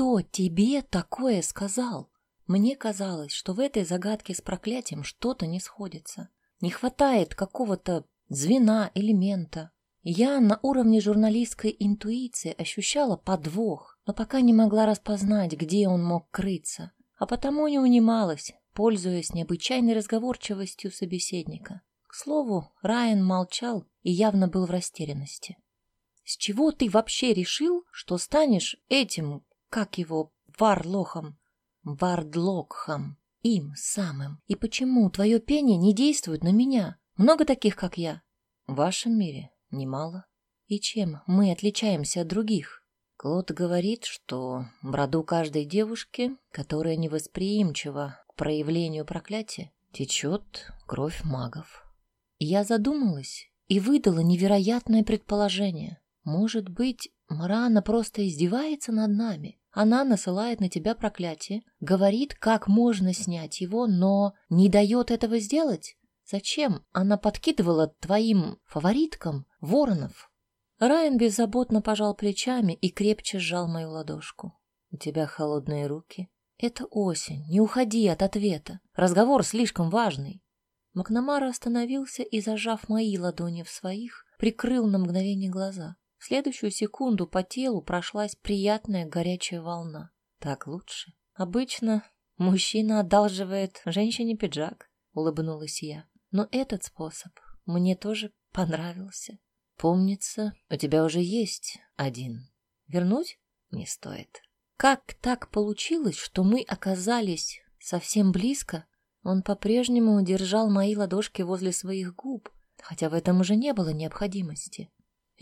кто тебе такое сказал? Мне казалось, что в этой загадке с проклятием что-то не сходится. Не хватает какого-то звена, элемента. Я на уровне журналистской интуиции ощущала подвох, но пока не могла распознать, где он мог крыться, а потому не унималась, пользуясь необычайной разговорчивостью собеседника. К слову, Райан молчал и явно был в растерянности. «С чего ты вообще решил, что станешь этим, как его, варлохом?» «Вардлокхом, им самым. И почему твое пение не действует на меня? Много таких, как я?» «В вашем мире немало. И чем мы отличаемся от других?» Клод говорит, что в роду каждой девушки, которая невосприимчива к проявлению проклятия, течет кровь магов. Я задумалась и выдала невероятное предположение. Может быть, Марана просто издевается над нами? Она насылает на тебя проклятие, говорит, как можно снять его, но не дает этого сделать? Зачем она подкидывала твоим фавориткам воронов? Райан беззаботно пожал плечами и крепче сжал мою ладошку. У тебя холодные руки. Это осень, не уходи от ответа. Разговор слишком важный. Макнамара остановился и, зажав мои ладони в своих, прикрыл на мгновение глаза. В следующую секунду по телу прошлась приятная горячая волна. Так лучше. Обычно мужчина одалживает женщине пиджак, улыбнулась я. Но этот способ мне тоже понравился. Помнится, у тебя уже есть один. Вернуть не стоит. Как так получилось, что мы оказались совсем близко он по-прежнему держал мои ладошки возле своих губ, хотя в этом уже не было необходимости.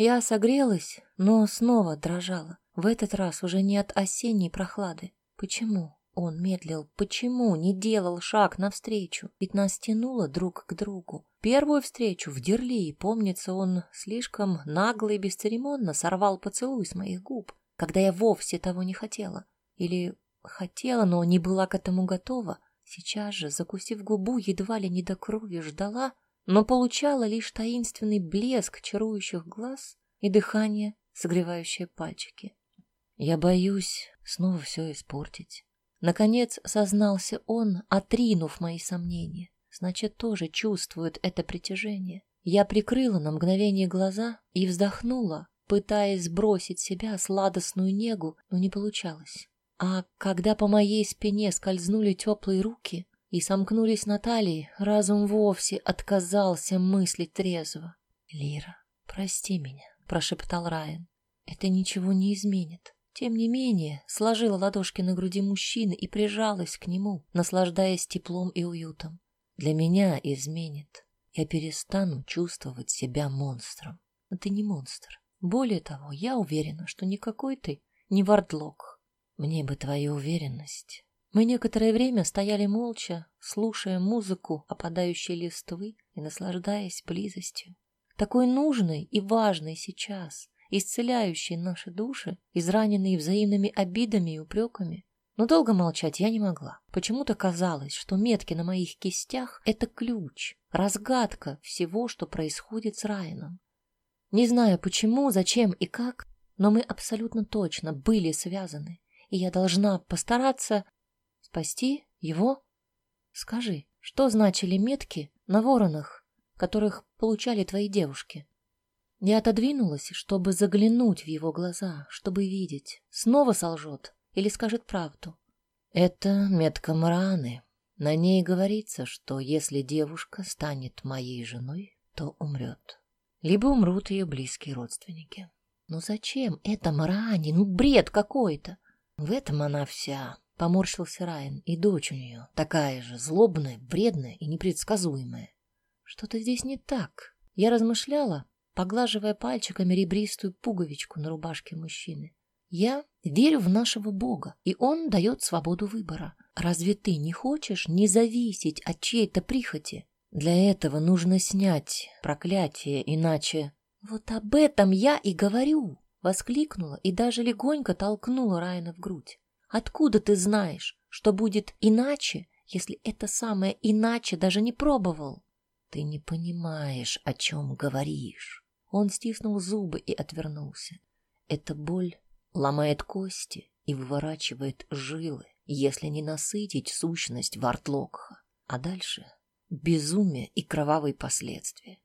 Я согрелась, но снова дрожала. В этот раз уже не от осенней прохлады. Почему он медлил? Почему не делал шаг навстречу? Ведь нас тянуло друг к другу. Первую встречу в Дерли, помнится, он слишком нагло и бесцеремонно сорвал поцелуй с моих губ, когда я вовсе того не хотела. Или хотела, но не была к этому готова. Сейчас же, закусив губу, едва ли не до крови ждала, но получала лишь таинственный блеск чарующих глаз и дыхание, согревающее пальчики. Я боюсь снова все испортить. Наконец сознался он, отринув мои сомнения. Значит, тоже чувствует это притяжение. Я прикрыла на мгновение глаза и вздохнула, пытаясь сбросить себя сладостную негу, но не получалось. А когда по моей спине скользнули теплые руки и сомкнулись на талии, разум вовсе отказался мыслить трезво. «Лира, прости меня», — прошептал Райан. «Это ничего не изменит». Тем не менее, сложила ладошки на груди мужчины и прижалась к нему, наслаждаясь теплом и уютом. Для меня изменит. Я перестану чувствовать себя монстром. Но ты не монстр. Более того, я уверена, что никакой ты не вардлок. Мне бы твою уверенность. Мы некоторое время стояли молча, слушая музыку опадающей листвы и наслаждаясь близостью. Такой нужной и важной сейчас, исцеляющей наши души, израненные взаимными обидами и упреками. Но долго молчать я не могла. Почему-то казалось, что метки на моих кистях — это ключ, разгадка всего, что происходит с Райаном. Не знаю почему, зачем и как, но мы абсолютно точно были связаны и я должна постараться спасти его. Скажи, что значили метки на воронах, которых получали твои девушки? Я отодвинулась, чтобы заглянуть в его глаза, чтобы видеть, снова солжет или скажет правду. Это метка Мараны. На ней говорится, что если девушка станет моей женой, то умрет. Либо умрут ее близкие родственники. Ну зачем это Маране? Ну бред какой-то. В этом она вся, поморщился Райан, и дочь у нее такая же, злобная, вредная и непредсказуемая. Что-то здесь не так. Я размышляла, поглаживая пальчиками ребристую пуговичку на рубашке мужчины. Я верю в нашего Бога, и Он дает свободу выбора. Разве ты не хочешь не зависеть от чьей-то прихоти? Для этого нужно снять проклятие, иначе... Вот об этом я и говорю. Воскликнула и даже легонько толкнула Райана в грудь. «Откуда ты знаешь, что будет иначе, если это самое иначе даже не пробовал?» «Ты не понимаешь, о чем говоришь». Он стиснул зубы и отвернулся. «Эта боль ломает кости и выворачивает жилы, если не насытить сущность Вартлокха. А дальше безумие и кровавые последствия.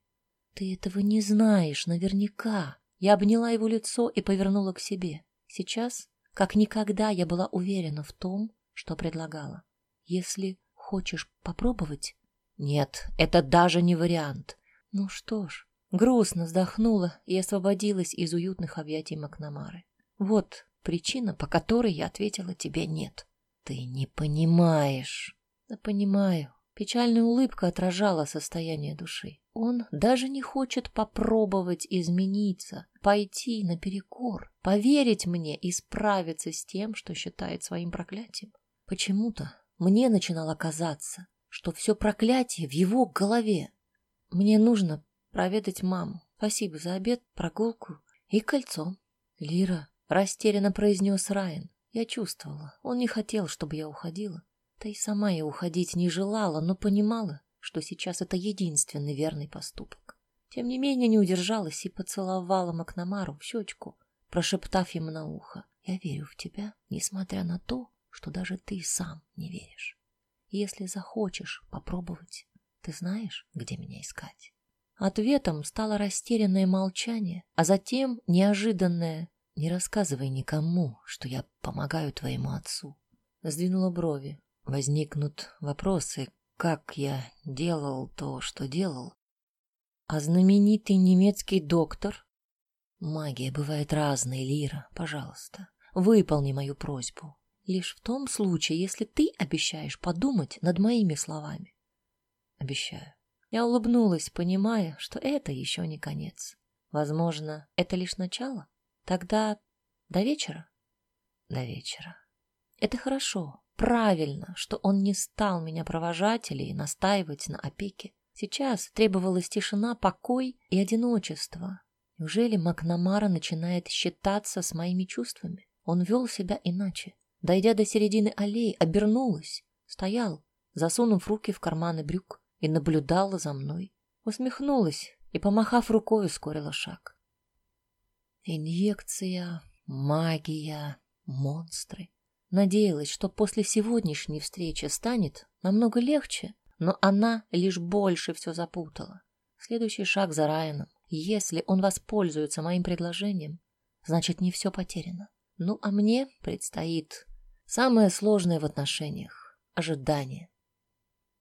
Ты этого не знаешь наверняка. Я обняла его лицо и повернула к себе. Сейчас, как никогда, я была уверена в том, что предлагала. Если хочешь попробовать... Нет, это даже не вариант. Ну что ж, грустно вздохнула и освободилась из уютных объятий Макнамары. Вот причина, по которой я ответила тебе нет. Ты не понимаешь. Да понимаю. Печальная улыбка отражала состояние души. Он даже не хочет попробовать измениться, пойти наперекор, поверить мне и справиться с тем, что считает своим проклятием. Почему-то мне начинало казаться, что все проклятие в его голове. Мне нужно проведать маму. Спасибо за обед, прогулку и кольцо. Лира растерянно произнес Райан. Я чувствовала, он не хотел, чтобы я уходила. Да и сама я уходить не желала, но понимала, что сейчас это единственный верный поступок. Тем не менее не удержалась и поцеловала Макнамару в щечку, прошептав ему на ухо. «Я верю в тебя, несмотря на то, что даже ты сам не веришь. Если захочешь попробовать, ты знаешь, где меня искать?» Ответом стало растерянное молчание, а затем неожиданное «Не рассказывай никому, что я помогаю твоему отцу». Сдвинула брови, Возникнут вопросы, как я делал то, что делал. А знаменитый немецкий доктор? Магия бывает разной, Лира, пожалуйста, выполни мою просьбу. Лишь в том случае, если ты обещаешь подумать над моими словами. Обещаю. Я улыбнулась, понимая, что это еще не конец. Возможно, это лишь начало. Тогда до вечера? До вечера. Это хорошо. Правильно, что он не стал меня провожать или настаивать на опеке. Сейчас требовалась тишина, покой и одиночество. Неужели Макнамара начинает считаться с моими чувствами? Он вел себя иначе. Дойдя до середины аллеи, обернулась, стоял, засунув руки в карманы брюк, и наблюдала за мной. Усмехнулась и, помахав рукой, ускорила шаг. Инъекция, магия, монстры. Надеялась, что после сегодняшней встречи станет намного легче, но она лишь больше все запутала. Следующий шаг за Райаном. Если он воспользуется моим предложением, значит, не все потеряно. Ну, а мне предстоит самое сложное в отношениях — ожидание.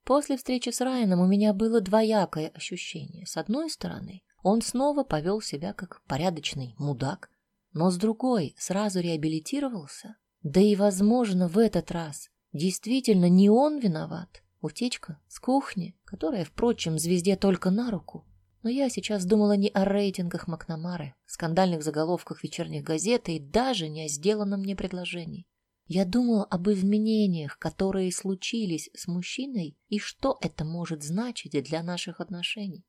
После встречи с Райаном у меня было двоякое ощущение. С одной стороны, он снова повел себя как порядочный мудак, но с другой сразу реабилитировался да и, возможно, в этот раз действительно не он виноват. Утечка с кухни, которая, впрочем, звезде только на руку. Но я сейчас думала не о рейтингах Макнамары, скандальных заголовках вечерних газет и даже не о сделанном мне предложении. Я думала об изменениях, которые случились с мужчиной, и что это может значить для наших отношений.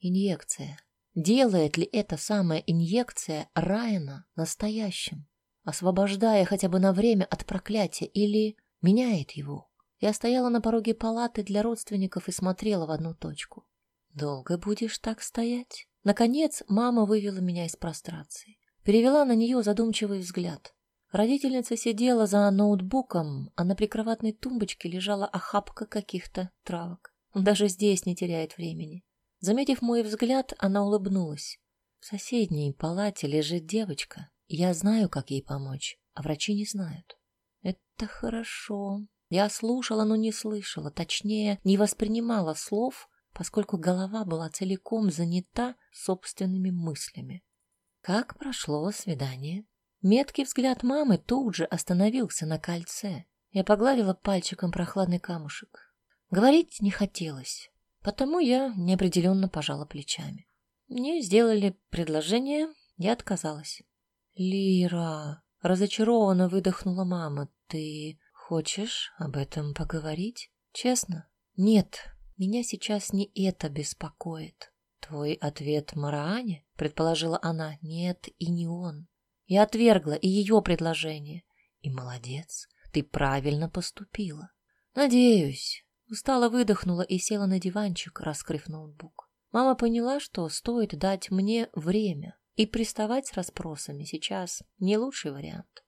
Инъекция. Делает ли эта самая инъекция Райана настоящим? освобождая хотя бы на время от проклятия, или меняет его. Я стояла на пороге палаты для родственников и смотрела в одну точку. «Долго будешь так стоять?» Наконец мама вывела меня из прострации. Перевела на нее задумчивый взгляд. Родительница сидела за ноутбуком, а на прикроватной тумбочке лежала охапка каких-то травок. Даже здесь не теряет времени. Заметив мой взгляд, она улыбнулась. В соседней палате лежит девочка, я знаю, как ей помочь, а врачи не знают. Это хорошо. Я слушала, но не слышала, точнее, не воспринимала слов, поскольку голова была целиком занята собственными мыслями. Как прошло свидание? Меткий взгляд мамы тут же остановился на кольце. Я погладила пальчиком прохладный камушек. Говорить не хотелось, потому я неопределенно пожала плечами. Мне сделали предложение, я отказалась. «Лира!» — разочарованно выдохнула мама. «Ты хочешь об этом поговорить? Честно?» «Нет, меня сейчас не это беспокоит». «Твой ответ Мараане?» — предположила она. «Нет, и не он. Я отвергла и ее предложение. И молодец, ты правильно поступила. Надеюсь». Устало выдохнула и села на диванчик, раскрыв ноутбук. Мама поняла, что стоит дать мне время, и приставать с расспросами сейчас не лучший вариант.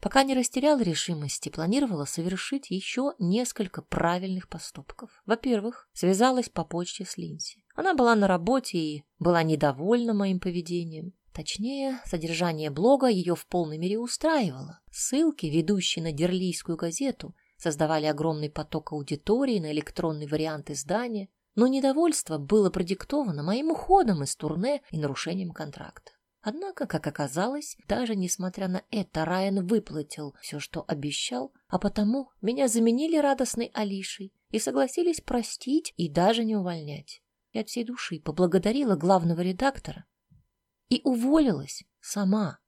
Пока не растеряла решимости, планировала совершить еще несколько правильных поступков. Во-первых, связалась по почте с Линси. Она была на работе и была недовольна моим поведением. Точнее, содержание блога ее в полной мере устраивало. Ссылки, ведущие на Дерлийскую газету, создавали огромный поток аудитории на электронный вариант издания, но недовольство было продиктовано моим уходом из турне и нарушением контракта. Однако, как оказалось, даже несмотря на это, Райан выплатил все, что обещал, а потому меня заменили радостной Алишей и согласились простить и даже не увольнять. Я от всей души поблагодарила главного редактора и уволилась сама.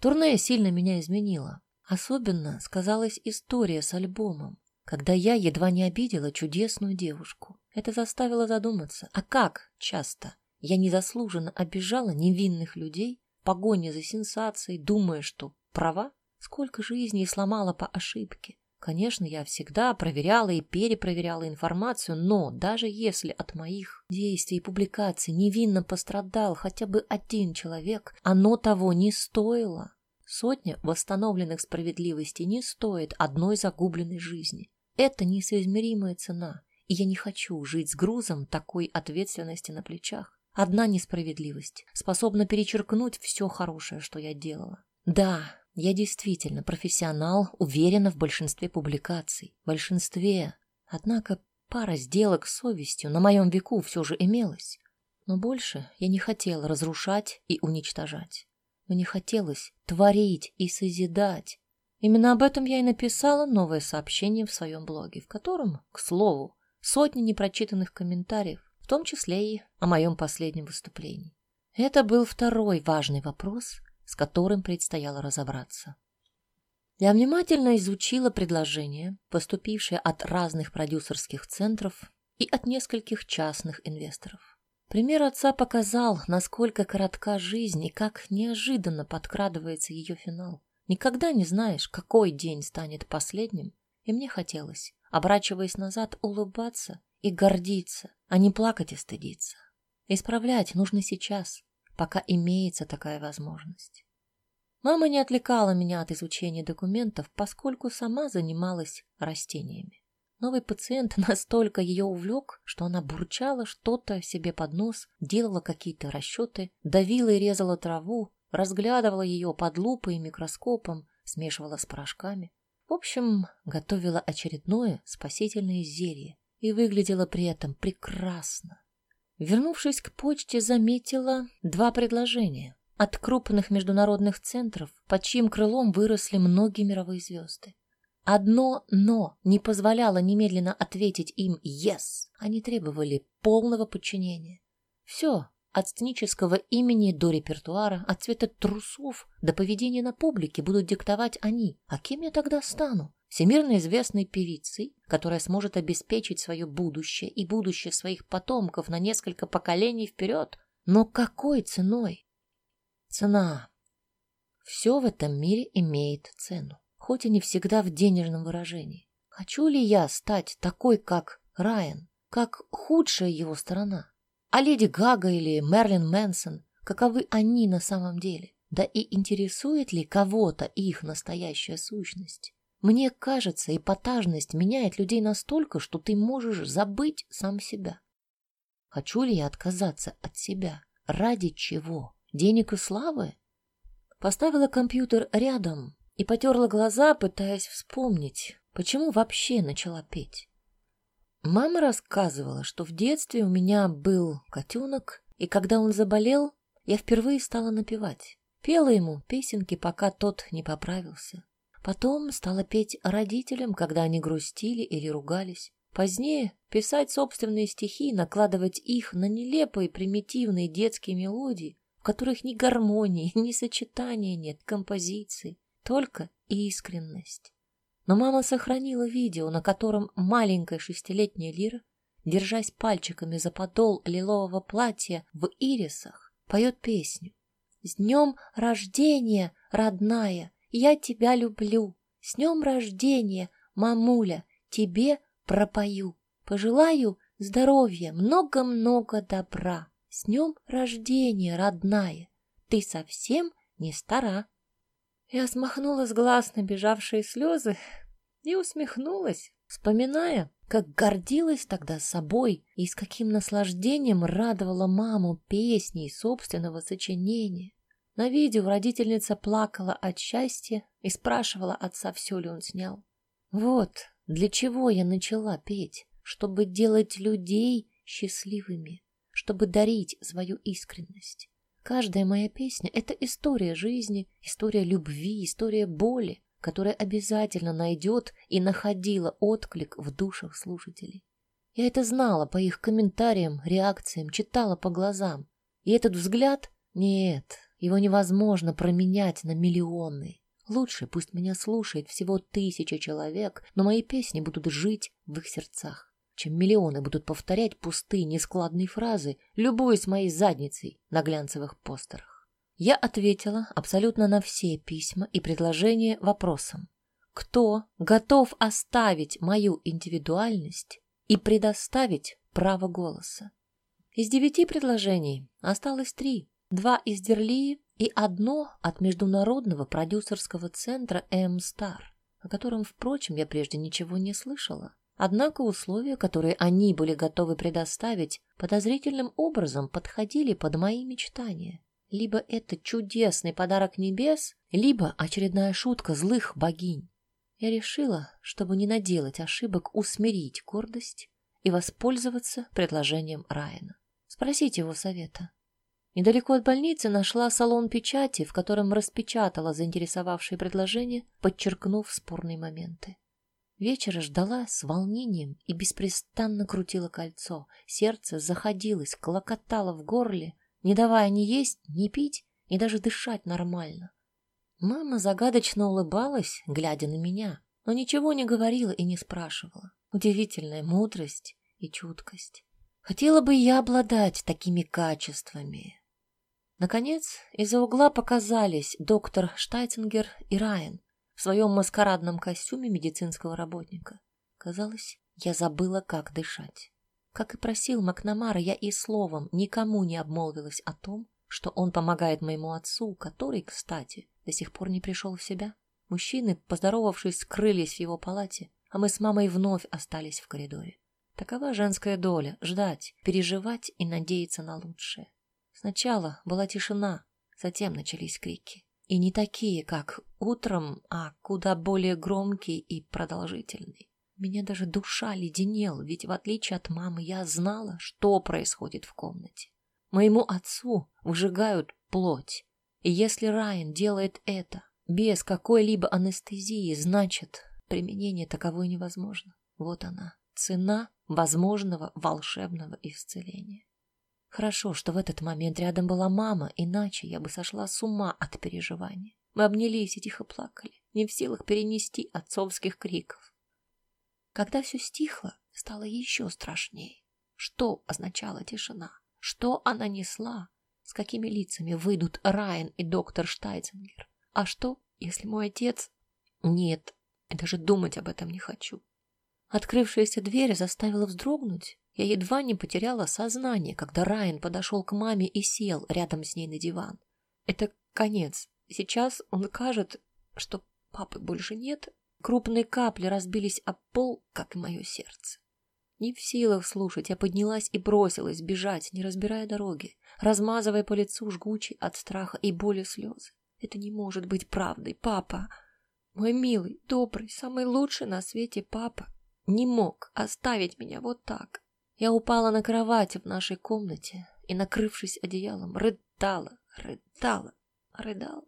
Турне сильно меня изменила. Особенно сказалась история с альбомом, когда я едва не обидела чудесную девушку. Это заставило задуматься, а как часто я незаслуженно обижала невинных людей в погоне за сенсацией, думая, что права? Сколько жизней сломала по ошибке. Конечно, я всегда проверяла и перепроверяла информацию, но даже если от моих действий и публикаций невинно пострадал хотя бы один человек, оно того не стоило. Сотня восстановленных справедливостей не стоит одной загубленной жизни. Это несоизмеримая цена, и я не хочу жить с грузом такой ответственности на плечах. Одна несправедливость способна перечеркнуть все хорошее, что я делала. Да, я действительно профессионал, уверена в большинстве публикаций. Большинстве. Однако пара сделок с совестью на моем веку все же имелась. Но больше я не хотела разрушать и уничтожать. Мне хотелось творить и созидать. Именно об этом я и написала новое сообщение в своем блоге, в котором, к слову, сотни непрочитанных комментариев, в том числе и о моем последнем выступлении. Это был второй важный вопрос, с которым предстояло разобраться. Я внимательно изучила предложения, поступившие от разных продюсерских центров и от нескольких частных инвесторов. Пример отца показал, насколько коротка жизнь и как неожиданно подкрадывается ее финал. Никогда не знаешь, какой день станет последним, и мне хотелось, оборачиваясь назад, улыбаться и гордиться, а не плакать и стыдиться. Исправлять нужно сейчас, пока имеется такая возможность. Мама не отвлекала меня от изучения документов, поскольку сама занималась растениями. Новый пациент настолько ее увлек, что она бурчала что-то себе под нос, делала какие-то расчеты, давила и резала траву, разглядывала ее под лупой и микроскопом, смешивала с порошками. В общем, готовила очередное спасительное зелье и выглядела при этом прекрасно. Вернувшись к почте, заметила два предложения от крупных международных центров, под чьим крылом выросли многие мировые звезды. Одно «но» не позволяло немедленно ответить им «yes». Они требовали полного подчинения. Все, от сценического имени до репертуара, от цвета трусов до поведения на публике будут диктовать они. А кем я тогда стану? Всемирно известной певицей, которая сможет обеспечить свое будущее и будущее своих потомков на несколько поколений вперед. Но какой ценой? Цена. Все в этом мире имеет цену, хоть и не всегда в денежном выражении. Хочу ли я стать такой, как Райан, как худшая его сторона? А леди Гага или Мерлин Мэнсон, каковы они на самом деле? Да и интересует ли кого-то их настоящая сущность? Мне кажется, эпатажность меняет людей настолько, что ты можешь забыть сам себя. Хочу ли я отказаться от себя? Ради чего? Денег и славы? Поставила компьютер рядом и потерла глаза, пытаясь вспомнить, почему вообще начала петь. Мама рассказывала, что в детстве у меня был котенок, и когда он заболел, я впервые стала напевать. Пела ему песенки, пока тот не поправился. Потом стала петь родителям, когда они грустили или ругались. Позднее писать собственные стихи, накладывать их на нелепые примитивные детские мелодии, в которых ни гармонии, ни сочетания нет, композиции, только искренность. Но мама сохранила видео, на котором маленькая шестилетняя Лира, держась пальчиками за подол лилового платья в ирисах, поет песню. «С днем рождения, родная, я тебя люблю! С днем рождения, мамуля, тебе пропою! Пожелаю здоровья, много-много добра! С днем рождения, родная! Ты совсем не стара!» Я смахнула с глаз набежавшие слезы и усмехнулась, вспоминая, как гордилась тогда собой и с каким наслаждением радовала маму песней собственного сочинения. На видео родительница плакала от счастья и спрашивала отца, все ли он снял. Вот для чего я начала петь, чтобы делать людей счастливыми, чтобы дарить свою искренность. Каждая моя песня — это история жизни, история любви, история боли, которая обязательно найдет и находила отклик в душах слушателей. Я это знала по их комментариям, реакциям, читала по глазам. И этот взгляд — нет, его невозможно променять на миллионы. Лучше пусть меня слушает всего тысяча человек, но мои песни будут жить в их сердцах чем миллионы будут повторять пустые нескладные фразы, любуясь моей задницей на глянцевых постерах. Я ответила абсолютно на все письма и предложения вопросом. Кто готов оставить мою индивидуальность и предоставить право голоса? Из девяти предложений осталось три. Два из Дерлии и одно от международного продюсерского центра M-Star, о котором, впрочем, я прежде ничего не слышала. Однако условия, которые они были готовы предоставить, подозрительным образом подходили под мои мечтания. Либо это чудесный подарок небес, либо очередная шутка злых богинь. Я решила, чтобы не наделать ошибок, усмирить гордость и воспользоваться предложением Райана. Спросить его совета. Недалеко от больницы нашла салон печати, в котором распечатала заинтересовавшие предложения, подчеркнув спорные моменты. Вечера ждала с волнением и беспрестанно крутила кольцо. Сердце заходилось, клокотало в горле, не давая ни есть, ни пить, ни даже дышать нормально. Мама загадочно улыбалась, глядя на меня, но ничего не говорила и не спрашивала. Удивительная мудрость и чуткость. Хотела бы я обладать такими качествами. Наконец, из-за угла показались доктор Штайтингер и Райан в своем маскарадном костюме медицинского работника. Казалось, я забыла, как дышать. Как и просил Макнамара, я и словом никому не обмолвилась о том, что он помогает моему отцу, который, кстати, до сих пор не пришел в себя. Мужчины, поздоровавшись, скрылись в его палате, а мы с мамой вновь остались в коридоре. Такова женская доля — ждать, переживать и надеяться на лучшее. Сначала была тишина, затем начались крики. И не такие, как утром, а куда более громкие и продолжительные. Меня даже душа леденела, ведь в отличие от мамы я знала, что происходит в комнате. Моему отцу выжигают плоть. И если Райан делает это без какой-либо анестезии, значит, применение таковой невозможно. Вот она, цена возможного волшебного исцеления. Хорошо, что в этот момент рядом была мама, иначе я бы сошла с ума от переживания. Мы обнялись и тихо плакали, не в силах перенести отцовских криков. Когда все стихло, стало еще страшнее. Что означала тишина? Что она несла? С какими лицами выйдут Райан и доктор Штайцингер? А что, если мой отец... Нет, я даже думать об этом не хочу. Открывшаяся дверь заставила вздрогнуть я едва не потеряла сознание, когда Райан подошел к маме и сел рядом с ней на диван. Это конец. Сейчас он кажет, что папы больше нет. Крупные капли разбились об пол, как и мое сердце. Не в силах слушать, я поднялась и бросилась бежать, не разбирая дороги, размазывая по лицу жгучий от страха и боли слезы. Это не может быть правдой, папа. Мой милый, добрый, самый лучший на свете папа не мог оставить меня вот так. Я упала на кровать в нашей комнате и, накрывшись одеялом, рыдала, рыдала, рыдала.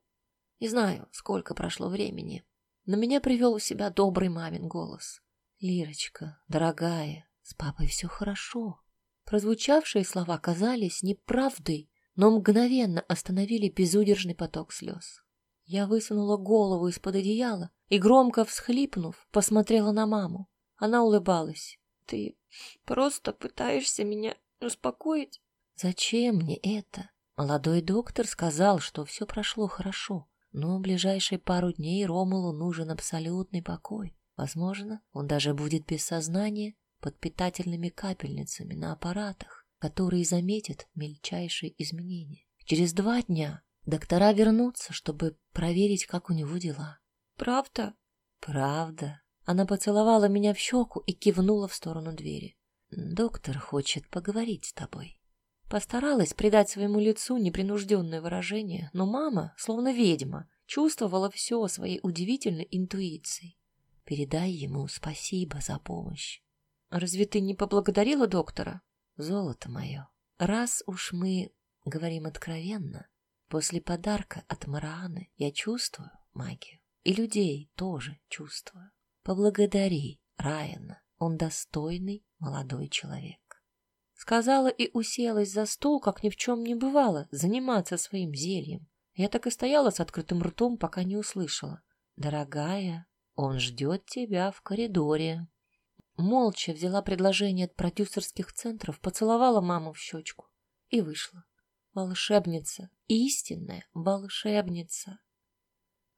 Не знаю, сколько прошло времени, но меня привел в себя добрый мамин голос. «Лирочка, дорогая, с папой все хорошо». Прозвучавшие слова казались неправдой, но мгновенно остановили безудержный поток слез. Я высунула голову из-под одеяла и, громко всхлипнув, посмотрела на маму. Она улыбалась. Ты просто пытаешься меня успокоить? Зачем мне это? Молодой доктор сказал, что все прошло хорошо, но в ближайшие пару дней Ромулу нужен абсолютный покой. Возможно, он даже будет без сознания под питательными капельницами на аппаратах, которые заметят мельчайшие изменения. Через два дня Доктора вернутся, чтобы проверить, как у него дела. Правда? Правда. Она поцеловала меня в щеку и кивнула в сторону двери. Доктор хочет поговорить с тобой. Постаралась придать своему лицу непринужденное выражение, но мама, словно ведьма, чувствовала все своей удивительной интуицией. Передай ему спасибо за помощь. Разве ты не поблагодарила доктора? Золото мое, раз уж мы говорим откровенно, после подарка от Марааны я чувствую магию. И людей тоже чувствую. Поблагодари Райана, он достойный молодой человек. Сказала и уселась за стол, как ни в чем не бывало, заниматься своим зельем. Я так и стояла с открытым ртом, пока не услышала. «Дорогая, он ждет тебя в коридоре». Молча взяла предложение от продюсерских центров, поцеловала маму в щечку и вышла. Волшебница, истинная волшебница.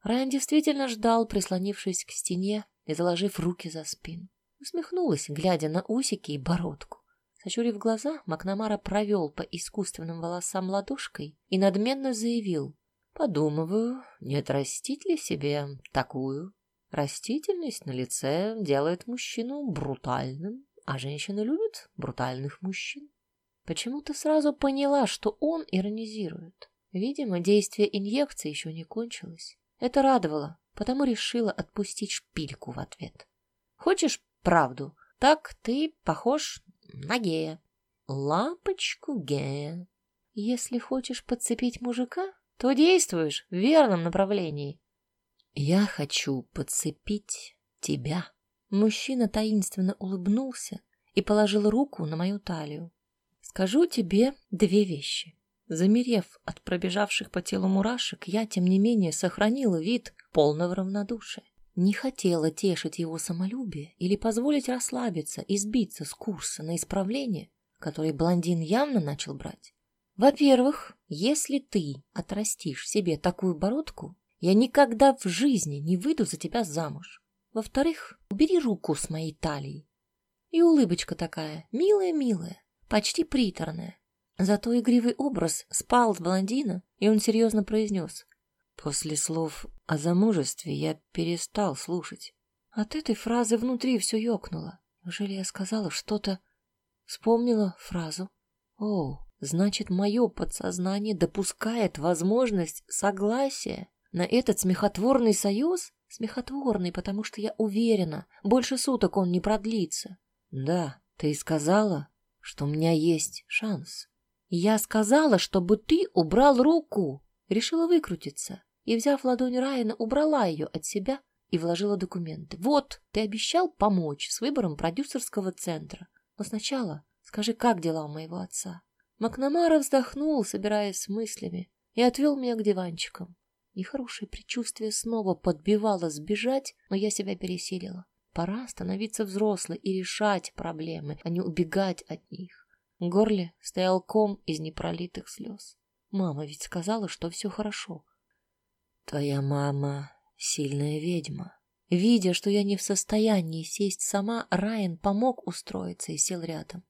Райан действительно ждал, прислонившись к стене и заложив руки за спину. Усмехнулась, глядя на усики и бородку. Сочурив глаза, Макнамара провел по искусственным волосам ладошкой и надменно заявил. «Подумываю, не отрастить ли себе такую? Растительность на лице делает мужчину брутальным, а женщины любят брутальных мужчин». Почему-то сразу поняла, что он иронизирует. Видимо, действие инъекции еще не кончилось. Это радовало, потому решила отпустить шпильку в ответ. «Хочешь правду? Так ты похож на гея. Лампочку гея. Если хочешь подцепить мужика, то действуешь в верном направлении. Я хочу подцепить тебя. Мужчина таинственно улыбнулся и положил руку на мою талию. Скажу тебе две вещи. Замерев от пробежавших по телу мурашек, я, тем не менее, сохранила вид полного равнодушия. Не хотела тешить его самолюбие или позволить расслабиться и сбиться с курса на исправление, который блондин явно начал брать. Во-первых, если ты отрастишь себе такую бородку, я никогда в жизни не выйду за тебя замуж. Во-вторых, убери руку с моей талии. И улыбочка такая, милая-милая, почти приторная. Зато игривый образ спал с блондина, и он серьезно произнес. После слов о замужестве я перестал слушать. От этой фразы внутри все ёкнуло. Неужели я сказала что-то? Вспомнила фразу. О, значит, мое подсознание допускает возможность согласия на этот смехотворный союз? Смехотворный, потому что я уверена, больше суток он не продлится. Да, ты сказала, что у меня есть шанс. Я сказала, чтобы ты убрал руку. Решила выкрутиться и, взяв ладонь Райана, убрала ее от себя и вложила документы. Вот, ты обещал помочь с выбором продюсерского центра. Но сначала скажи, как дела у моего отца? Макнамара вздохнул, собираясь с мыслями, и отвел меня к диванчикам. Нехорошее предчувствие снова подбивало сбежать, но я себя пересилила. Пора становиться взрослой и решать проблемы, а не убегать от них. В горле стоял ком из непролитых слез. Мама ведь сказала, что все хорошо. Твоя мама сильная ведьма. Видя, что я не в состоянии сесть сама, Райан помог устроиться и сел рядом.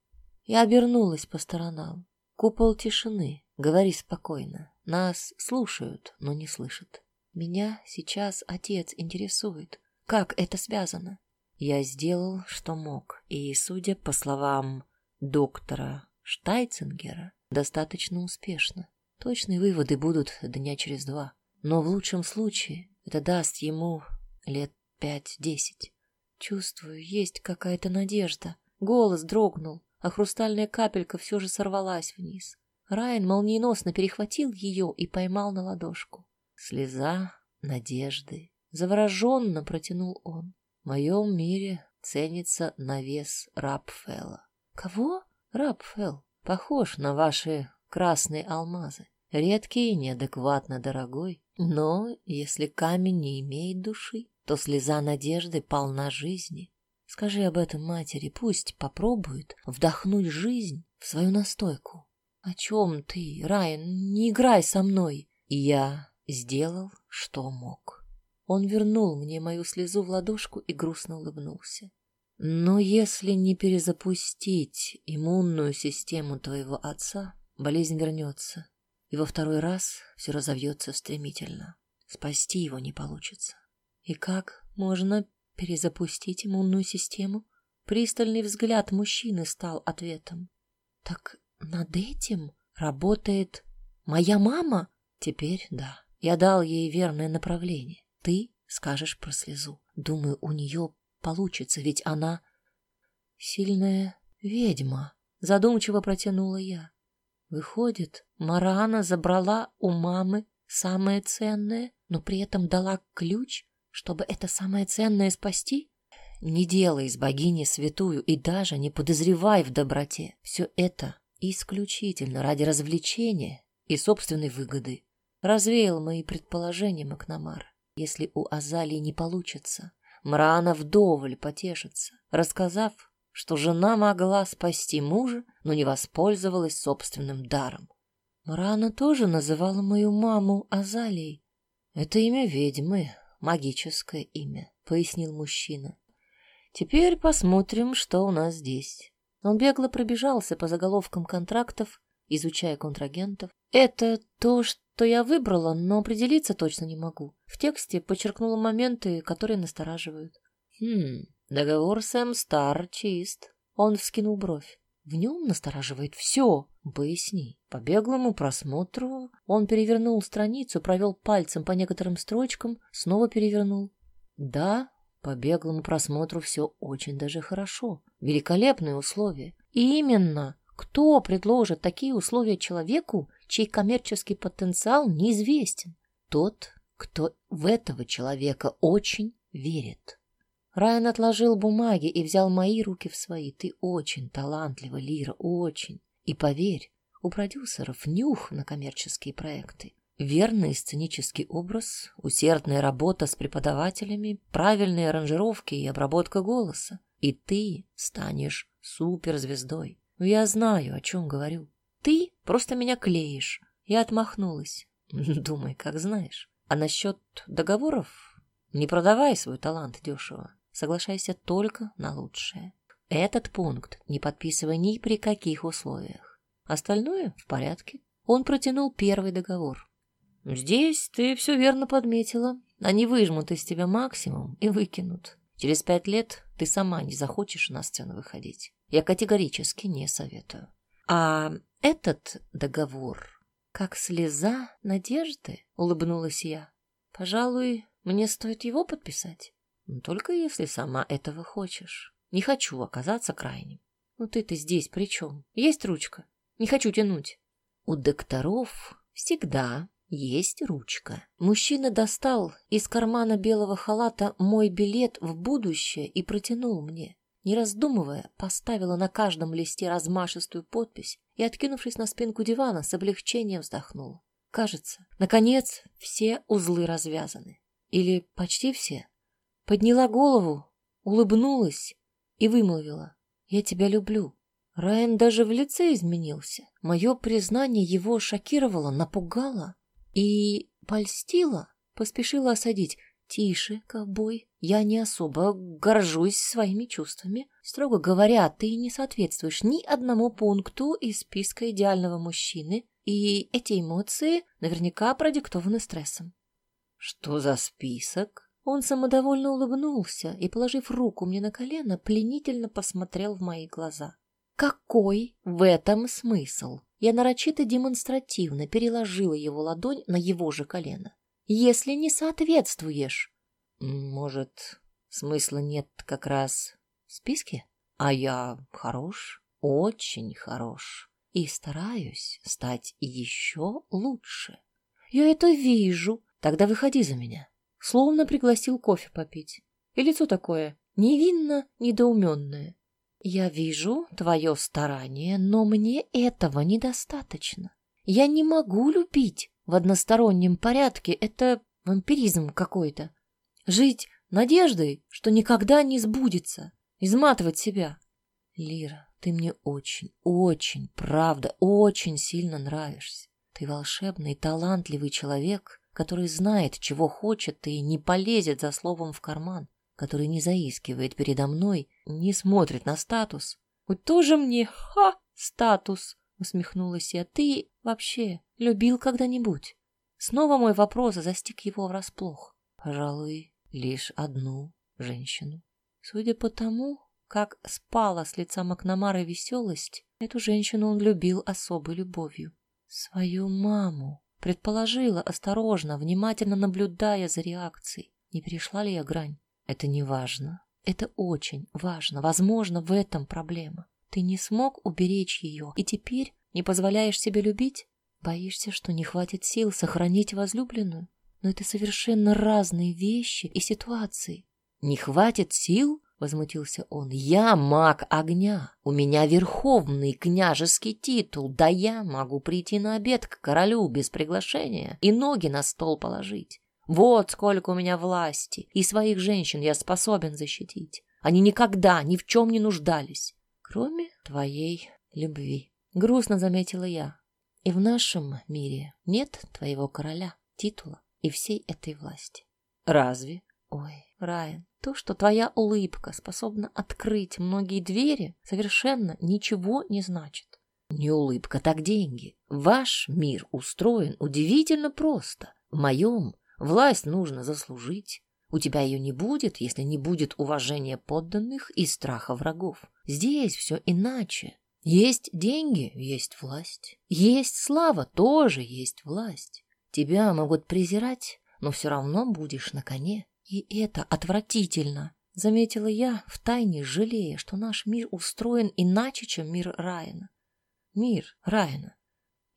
Я обернулась по сторонам. Купол тишины. Говори спокойно. Нас слушают, но не слышат. Меня сейчас отец интересует. Как это связано? Я сделал, что мог, и, судя по словам доктора Штайцингера достаточно успешно. Точные выводы будут дня через два. Но в лучшем случае это даст ему лет пять-десять. Чувствую, есть какая-то надежда. Голос дрогнул, а хрустальная капелька все же сорвалась вниз. Райан молниеносно перехватил ее и поймал на ладошку. Слеза надежды. Завороженно протянул он. В моем мире ценится на вес Рапфелла. Кого? Рапфелл. Похож на ваши красные алмазы. Редкий и неадекватно дорогой. Но если камень не имеет души, то слеза надежды полна жизни. Скажи об этом матери, пусть попробует вдохнуть жизнь в свою настойку. О чем ты, Райан, не играй со мной. И я сделал, что мог. Он вернул мне мою слезу в ладошку и грустно улыбнулся. Но если не перезапустить иммунную систему твоего отца, болезнь вернется. И во второй раз все разовьется стремительно. Спасти его не получится. И как можно перезапустить иммунную систему? Пристальный взгляд мужчины стал ответом. Так над этим работает моя мама? Теперь да. Я дал ей верное направление. Ты скажешь про слезу. Думаю, у нее получится, ведь она сильная ведьма. Задумчиво протянула я. Выходит, Марана забрала у мамы самое ценное, но при этом дала ключ, чтобы это самое ценное спасти? Не делай из богини святую и даже не подозревай в доброте. Все это исключительно ради развлечения и собственной выгоды. Развеял мои предположения Макнамар. Если у Азалии не получится, Мрана вдоволь потешится, рассказав, что жена могла спасти мужа, но не воспользовалась собственным даром. Мрана тоже называла мою маму Азалией. Это имя ведьмы, магическое имя, пояснил мужчина. Теперь посмотрим, что у нас здесь. Он бегло пробежался по заголовкам контрактов, изучая контрагентов. Это то, что я выбрала, но определиться точно не могу. В тексте подчеркнула моменты, которые настораживают. Хм, договор Сэм Стар чист. Он вскинул бровь. В нем настораживает все. Поясни. По беглому просмотру он перевернул страницу, провел пальцем по некоторым строчкам, снова перевернул. Да, по беглому просмотру все очень даже хорошо. Великолепные условия. И именно кто предложит такие условия человеку, чей коммерческий потенциал неизвестен? Тот, кто в этого человека очень верит. Райан отложил бумаги и взял мои руки в свои. Ты очень талантлива, Лира, очень. И поверь, у продюсеров нюх на коммерческие проекты. Верный сценический образ, усердная работа с преподавателями, правильные аранжировки и обработка голоса. И ты станешь суперзвездой. Я знаю, о чем говорю. Ты просто меня клеишь. Я отмахнулась. Думай, как знаешь. А насчет договоров? Не продавай свой талант дешево. Соглашайся только на лучшее. Этот пункт не подписывай ни при каких условиях. Остальное в порядке. Он протянул первый договор. Здесь ты все верно подметила. Они выжмут из тебя максимум и выкинут. Через пять лет ты сама не захочешь на сцену выходить. Я категорически не советую. А этот договор как слеза надежды, улыбнулась я. Пожалуй, мне стоит его подписать. Но только если сама этого хочешь. Не хочу оказаться крайним. Ну ты-то здесь при чем? Есть ручка? Не хочу тянуть. У докторов всегда есть ручка. Мужчина достал из кармана белого халата мой билет в будущее и протянул мне. Не раздумывая, поставила на каждом листе размашистую подпись и, откинувшись на спинку дивана, с облегчением вздохнула. Кажется, наконец все узлы развязаны. Или почти все. Подняла голову, улыбнулась и вымолвила. «Я тебя люблю». Райан даже в лице изменился. Мое признание его шокировало, напугало и польстило. Поспешила осадить. «Тише, ковбой, я не особо горжусь своими чувствами. Строго говоря, ты не соответствуешь ни одному пункту из списка идеального мужчины, и эти эмоции наверняка продиктованы стрессом». «Что за список?» Он самодовольно улыбнулся и, положив руку мне на колено, пленительно посмотрел в мои глаза. «Какой в этом смысл?» Я нарочито демонстративно переложила его ладонь на его же колено если не соответствуешь. Может, смысла нет как раз в списке? А я хорош, очень хорош, и стараюсь стать еще лучше. Я это вижу. Тогда выходи за меня. Словно пригласил кофе попить. И лицо такое невинно недоуменное. Я вижу твое старание, но мне этого недостаточно. Я не могу любить в одностороннем порядке — это вампиризм какой-то. Жить надеждой, что никогда не сбудется, изматывать себя. Лира, ты мне очень, очень, правда, очень сильно нравишься. Ты волшебный, талантливый человек, который знает, чего хочет и не полезет за словом в карман, который не заискивает передо мной, не смотрит на статус. Вот тоже мне, ха, статус. Усмехнулась я. Ты вообще любил когда-нибудь? Снова мой вопрос застиг его врасплох. Пожалуй, лишь одну женщину. Судя по тому, как спала с лица Макнамары веселость, эту женщину он любил особой любовью. Свою маму. Предположила осторожно, внимательно наблюдая за реакцией. Не перешла ли я грань? Это не важно. Это очень важно. Возможно, в этом проблема. Ты не смог уберечь ее, и теперь не позволяешь себе любить? Боишься, что не хватит сил сохранить возлюбленную? Но это совершенно разные вещи и ситуации. Не хватит сил? Возмутился он. Я маг огня. У меня верховный княжеский титул. Да я могу прийти на обед к королю без приглашения и ноги на стол положить. Вот сколько у меня власти, и своих женщин я способен защитить. Они никогда ни в чем не нуждались, кроме твоей любви. Грустно заметила я. И в нашем мире нет твоего короля, титула и всей этой власти. Разве? Ой, Райан, то, что твоя улыбка способна открыть многие двери, совершенно ничего не значит. Не улыбка, так деньги. Ваш мир устроен удивительно просто. В моем Власть нужно заслужить. У тебя ее не будет, если не будет уважения подданных и страха врагов. Здесь все иначе. Есть деньги, есть власть. Есть слава, тоже есть власть. Тебя могут презирать, но все равно будешь на коне. И это отвратительно, заметила я, втайне жалея, что наш мир устроен иначе, чем мир Райана. Мир Райана.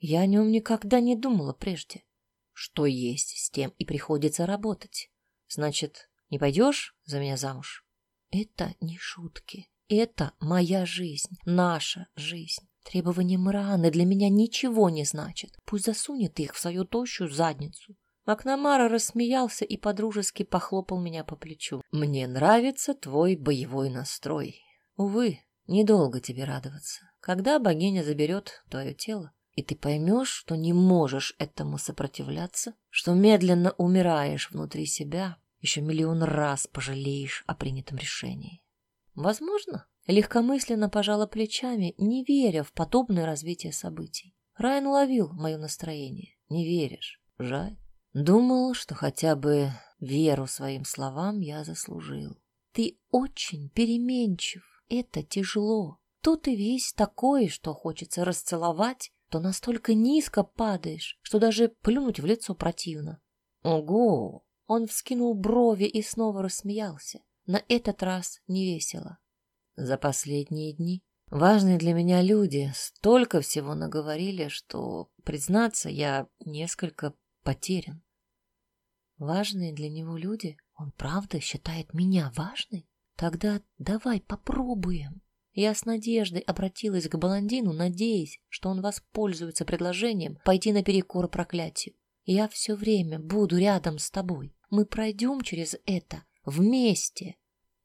Я о нем никогда не думала прежде. Что есть, с тем и приходится работать. Значит, не пойдешь за меня замуж? Это не шутки. Это моя жизнь, наша жизнь. Требования Мраны для меня ничего не значат. Пусть засунет их в свою тощую задницу. Макнамара рассмеялся и подружески похлопал меня по плечу. «Мне нравится твой боевой настрой. Увы, недолго тебе радоваться. Когда богиня заберет твое тело, и ты поймешь, что не можешь этому сопротивляться, что медленно умираешь внутри себя, еще миллион раз пожалеешь о принятом решении. Возможно, легкомысленно пожала плечами, не веря в подобное развитие событий. Райан уловил мое настроение. Не веришь? Жаль. Думал, что хотя бы веру своим словам я заслужил. Ты очень переменчив. Это тяжело. Тут и весь такой, что хочется расцеловать то настолько низко падаешь, что даже плюнуть в лицо противно. Ого! Он вскинул брови и снова рассмеялся. На этот раз не весело. За последние дни важные для меня люди столько всего наговорили, что, признаться, я несколько потерян. Важные для него люди? Он правда считает меня важной? Тогда давай попробуем. Я с надеждой обратилась к блондину, надеясь, что он воспользуется предложением пойти наперекор проклятию. Я все время буду рядом с тобой. Мы пройдем через это вместе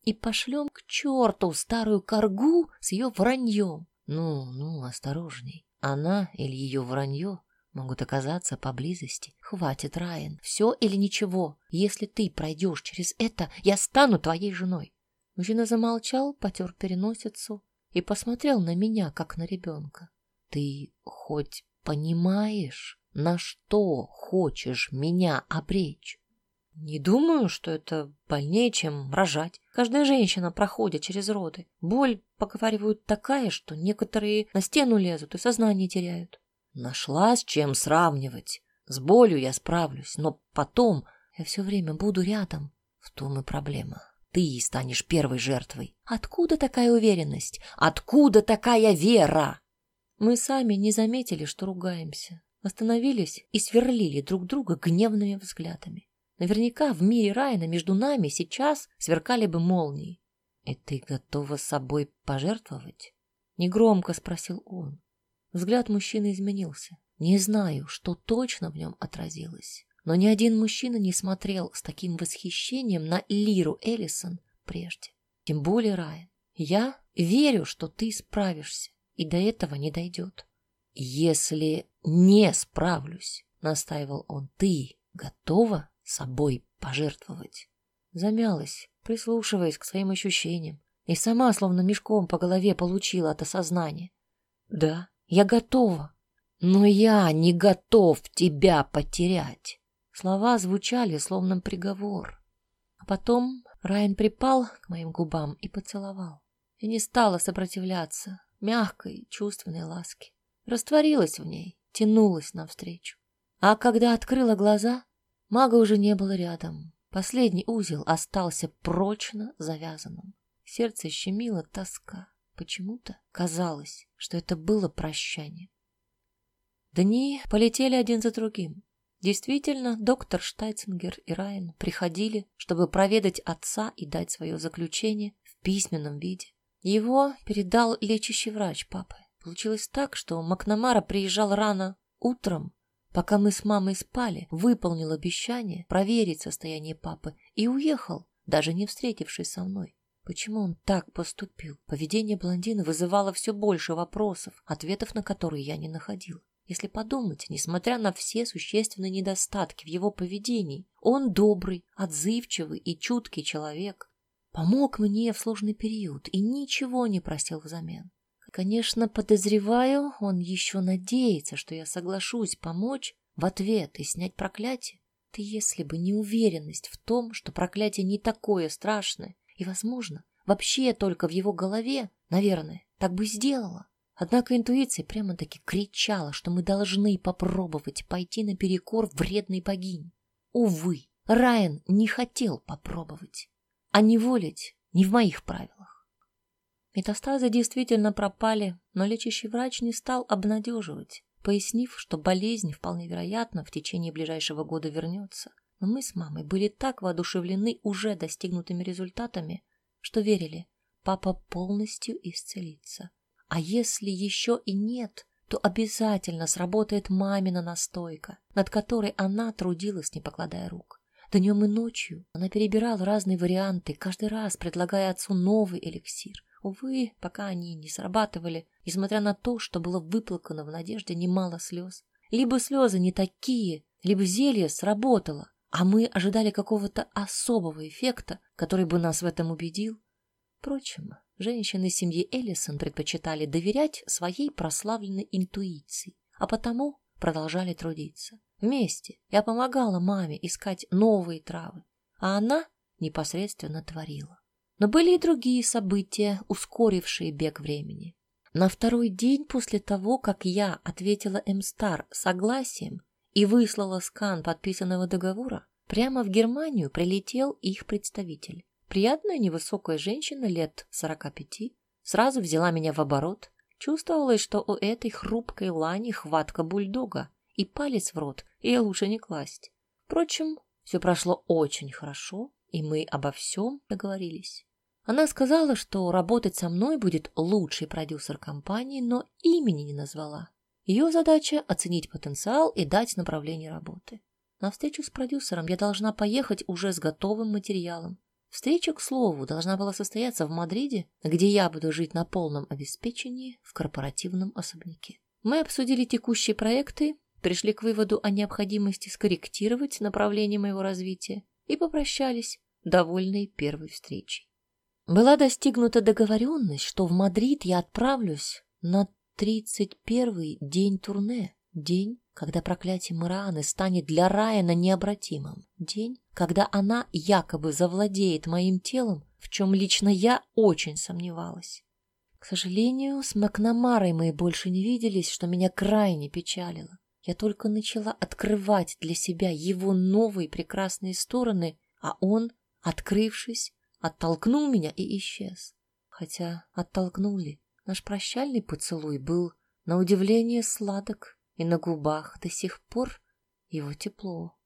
и пошлем к черту старую коргу с ее враньем. Ну, ну, осторожней. Она или ее вранье могут оказаться поблизости. Хватит, Райан, все или ничего. Если ты пройдешь через это, я стану твоей женой. Мужчина замолчал, потер переносицу и посмотрел на меня, как на ребенка. Ты хоть понимаешь, на что хочешь меня обречь? Не думаю, что это больнее, чем рожать. Каждая женщина проходит через роды. Боль, поговаривают, такая, что некоторые на стену лезут и сознание теряют. Нашла с чем сравнивать. С болью я справлюсь, но потом я все время буду рядом. В том и проблема ты станешь первой жертвой. Откуда такая уверенность? Откуда такая вера? Мы сами не заметили, что ругаемся. Остановились и сверлили друг друга гневными взглядами. Наверняка в мире Райана между нами сейчас сверкали бы молнии. «И ты готова собой пожертвовать?» Негромко спросил он. Взгляд мужчины изменился. Не знаю, что точно в нем отразилось но ни один мужчина не смотрел с таким восхищением на Лиру Эллисон прежде. Тем более Райан. Я верю, что ты справишься, и до этого не дойдет. Если не справлюсь, настаивал он, ты готова собой пожертвовать? Замялась, прислушиваясь к своим ощущениям, и сама словно мешком по голове получила от осознания. Да, Я готова, но я не готов тебя потерять. Слова звучали, словно приговор. А потом Райан припал к моим губам и поцеловал. Я не стала сопротивляться мягкой, чувственной ласке. Растворилась в ней, тянулась навстречу. А когда открыла глаза, мага уже не было рядом. Последний узел остался прочно завязанным. Сердце щемило тоска. Почему-то казалось, что это было прощание. Дни полетели один за другим. Действительно, доктор Штайцингер и Райан приходили, чтобы проведать отца и дать свое заключение в письменном виде. Его передал лечащий врач папы. Получилось так, что Макнамара приезжал рано утром, пока мы с мамой спали, выполнил обещание проверить состояние папы и уехал, даже не встретившись со мной. Почему он так поступил? Поведение блондина вызывало все больше вопросов, ответов на которые я не находил. Если подумать, несмотря на все существенные недостатки в его поведении, он добрый, отзывчивый и чуткий человек. Помог мне в сложный период и ничего не просил взамен. Конечно, подозреваю, он еще надеется, что я соглашусь помочь в ответ и снять проклятие. Ты если бы не уверенность в том, что проклятие не такое страшное и, возможно, вообще только в его голове, наверное, так бы сделала. Однако интуиция прямо-таки кричала, что мы должны попробовать пойти наперекор вредной богине. Увы, Райан не хотел попробовать, а неволить не в моих правилах. Метастазы действительно пропали, но лечащий врач не стал обнадеживать, пояснив, что болезнь вполне вероятно в течение ближайшего года вернется. Но мы с мамой были так воодушевлены уже достигнутыми результатами, что верили, папа полностью исцелится. А если еще и нет, то обязательно сработает мамина настойка, над которой она трудилась, не покладая рук. Днем и ночью она перебирала разные варианты, каждый раз предлагая отцу новый эликсир. Увы, пока они не срабатывали, несмотря на то, что было выплакано в надежде немало слез. Либо слезы не такие, либо зелье сработало, а мы ожидали какого-то особого эффекта, который бы нас в этом убедил. Впрочем, Женщины семьи Эллисон предпочитали доверять своей прославленной интуиции, а потому продолжали трудиться. Вместе я помогала маме искать новые травы, а она непосредственно творила. Но были и другие события, ускорившие бег времени. На второй день после того, как я ответила М-Стар согласием и выслала скан подписанного договора, прямо в Германию прилетел их представитель. Приятная невысокая женщина лет сорока пяти сразу взяла меня в оборот. Чувствовалось, что у этой хрупкой лани хватка бульдога, и палец в рот ей лучше не класть. Впрочем, все прошло очень хорошо, и мы обо всем договорились. Она сказала, что работать со мной будет лучший продюсер компании, но имени не назвала. Ее задача — оценить потенциал и дать направление работы. На встречу с продюсером я должна поехать уже с готовым материалом. Встреча, к слову, должна была состояться в Мадриде, где я буду жить на полном обеспечении в корпоративном особняке. Мы обсудили текущие проекты, пришли к выводу о необходимости скорректировать направление моего развития и попрощались, довольные первой встречей. Была достигнута договоренность, что в Мадрид я отправлюсь на 31-й день турне, день, когда проклятие Мираны станет для Райана необратимым. День, когда она якобы завладеет моим телом, в чем лично я очень сомневалась. К сожалению, с Макнамарой мы больше не виделись, что меня крайне печалило. Я только начала открывать для себя его новые прекрасные стороны, а он, открывшись, оттолкнул меня и исчез. Хотя оттолкнул ли? Наш прощальный поцелуй был, на удивление, сладок и на губах до сих пор его тепло.